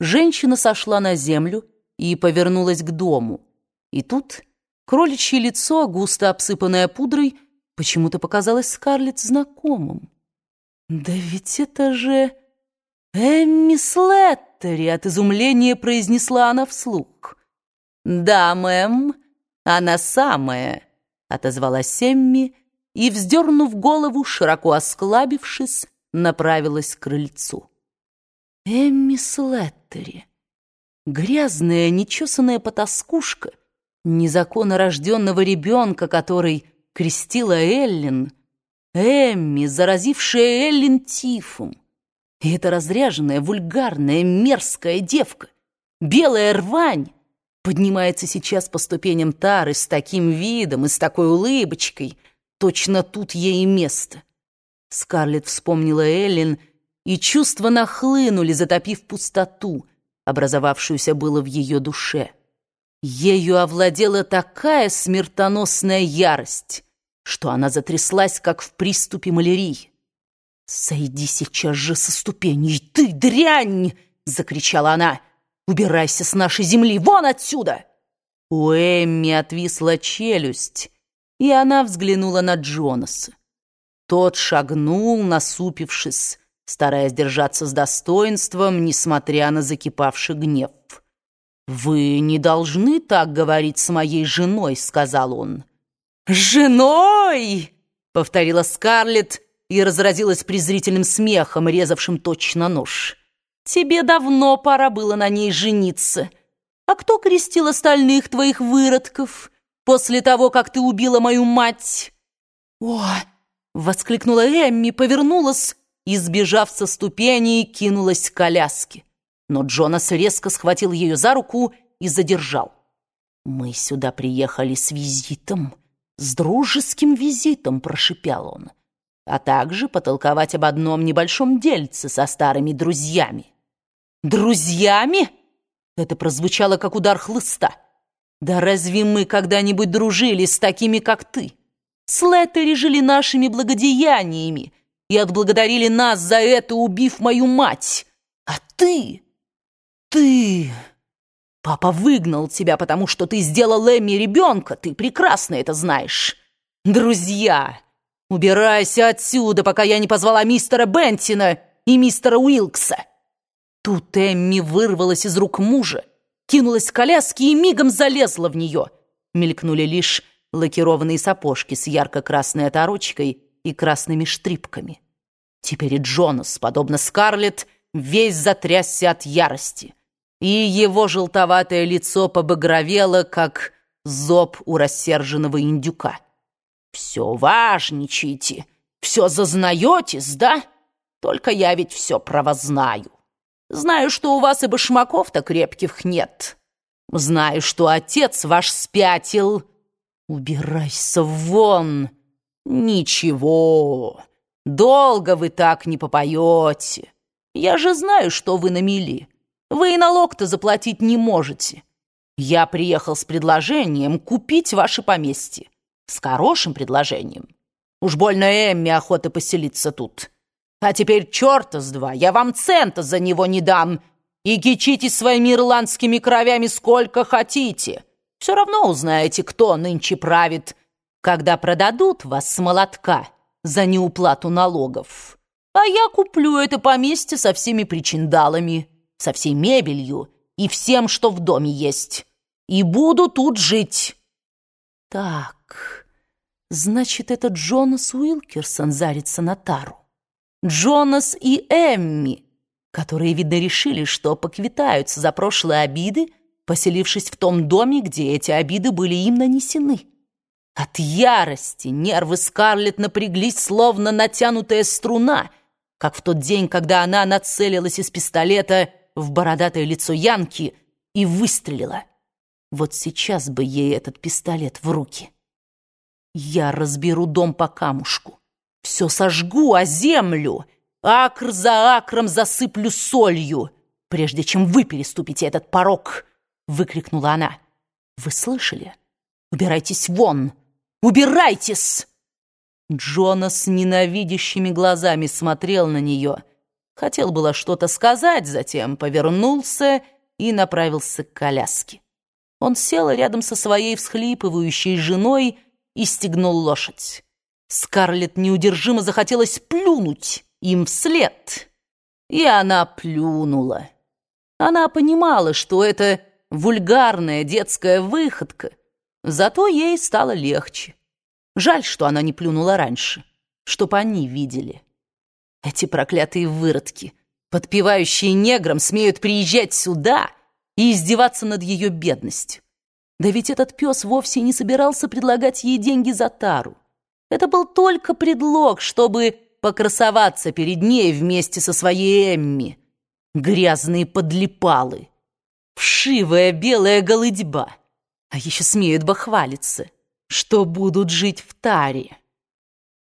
Женщина сошла на землю и повернулась к дому. И тут кроличье лицо, густо обсыпанное пудрой, почему-то показалось Скарлетт знакомым. «Да ведь это же Эмми Слеттери!» — от изумления произнесла она вслух. «Да, мэм, она самая!» — отозвалась Эмми и, вздернув голову, широко осклабившись, направилась к крыльцу. Эмми Слеттери, грязная, нечесанная потаскушка, незаконно рожденного ребенка, который крестила Эллен, Эмми, заразившая Эллен тифом. И эта разряженная, вульгарная, мерзкая девка, белая рвань, поднимается сейчас по ступеням Тары с таким видом и с такой улыбочкой. Точно тут ей и место. Скарлетт вспомнила Эллен, и чувства нахлынули, затопив пустоту, образовавшуюся было в ее душе. Ею овладела такая смертоносная ярость, что она затряслась, как в приступе малярии. «Сойди сейчас же со ступеней, ты дрянь!» — закричала она. «Убирайся с нашей земли, вон отсюда!» У Эмми отвисла челюсть, и она взглянула на Джонаса. Тот шагнул, насупившись, стараясь держаться с достоинством, несмотря на закипавший гнев. «Вы не должны так говорить с моей женой», — сказал он. «Женой!» — повторила Скарлетт и разразилась презрительным смехом, резавшим точно нож. «Тебе давно пора было на ней жениться. А кто крестил остальных твоих выродков после того, как ты убила мою мать?» «О!» — воскликнула Эмми, повернулась и, сбежав со ступеней, кинулась к коляске но Джонас резко схватил ее за руку и задержал. «Мы сюда приехали с визитом, с дружеским визитом», — прошипел он, «а также потолковать об одном небольшом дельце со старыми друзьями». «Друзьями?» — это прозвучало, как удар хлыста. «Да разве мы когда-нибудь дружили с такими, как ты? Слеттери жили нашими благодеяниями и отблагодарили нас за это, убив мою мать. А ты...» «Ты...» «Папа выгнал тебя, потому что ты сделал Эмми ребенка, ты прекрасно это знаешь. Друзья, убирайся отсюда, пока я не позвала мистера Бентина и мистера Уилкса». Тут Эмми вырвалась из рук мужа, кинулась к коляске и мигом залезла в нее. Мелькнули лишь лакированные сапожки с ярко-красной оторочкой и красными штрипками. Теперь и Джонас, подобно Скарлетт, весь затрясся от ярости и его желтоватое лицо побагровело, как зоб у рассерженного индюка. «Все важничаете, все зазнаетесь, да? Только я ведь все про вас знаю. Знаю, что у вас и башмаков-то крепких нет. Знаю, что отец ваш спятил. Убирайся вон! Ничего, долго вы так не попоете. Я же знаю, что вы намели». Вы и налог-то заплатить не можете. Я приехал с предложением купить ваше поместье. С хорошим предложением. Уж больно Эмми охота поселиться тут. А теперь черта с два, я вам цента за него не дам. И кичитесь своими ирландскими кровями сколько хотите. Все равно узнаете, кто нынче правит, когда продадут вас с молотка за неуплату налогов. А я куплю это поместье со всеми причиндалами со всей мебелью и всем, что в доме есть. И буду тут жить. Так, значит, это Джонас Уилкерсон зарится на тару. Джонас и Эмми, которые, видно, решили, что поквитаются за прошлые обиды, поселившись в том доме, где эти обиды были им нанесены. От ярости нервы Скарлетт напряглись, словно натянутая струна, как в тот день, когда она нацелилась из пистолета в бородатое лицо Янки и выстрелила. Вот сейчас бы ей этот пистолет в руки. Я разберу дом по камушку, все сожгу, а землю акр за акром засыплю солью, прежде чем вы переступите этот порог, выкрикнула она. Вы слышали? Убирайтесь вон! Убирайтесь! Джона с ненавидящими глазами смотрел на нее — Хотел было что-то сказать, затем повернулся и направился к коляске. Он сел рядом со своей всхлипывающей женой и стегнул лошадь. Скарлетт неудержимо захотелось плюнуть им вслед. И она плюнула. Она понимала, что это вульгарная детская выходка, зато ей стало легче. Жаль, что она не плюнула раньше, чтоб они видели. Эти проклятые выродки, подпевающие неграм, смеют приезжать сюда и издеваться над ее бедностью. Да ведь этот пес вовсе не собирался предлагать ей деньги за тару. Это был только предлог, чтобы покрасоваться перед ней вместе со своей Эмми. Грязные подлипалы. Вшивая белая голыдьба. А еще смеют бахвалиться, что будут жить в таре.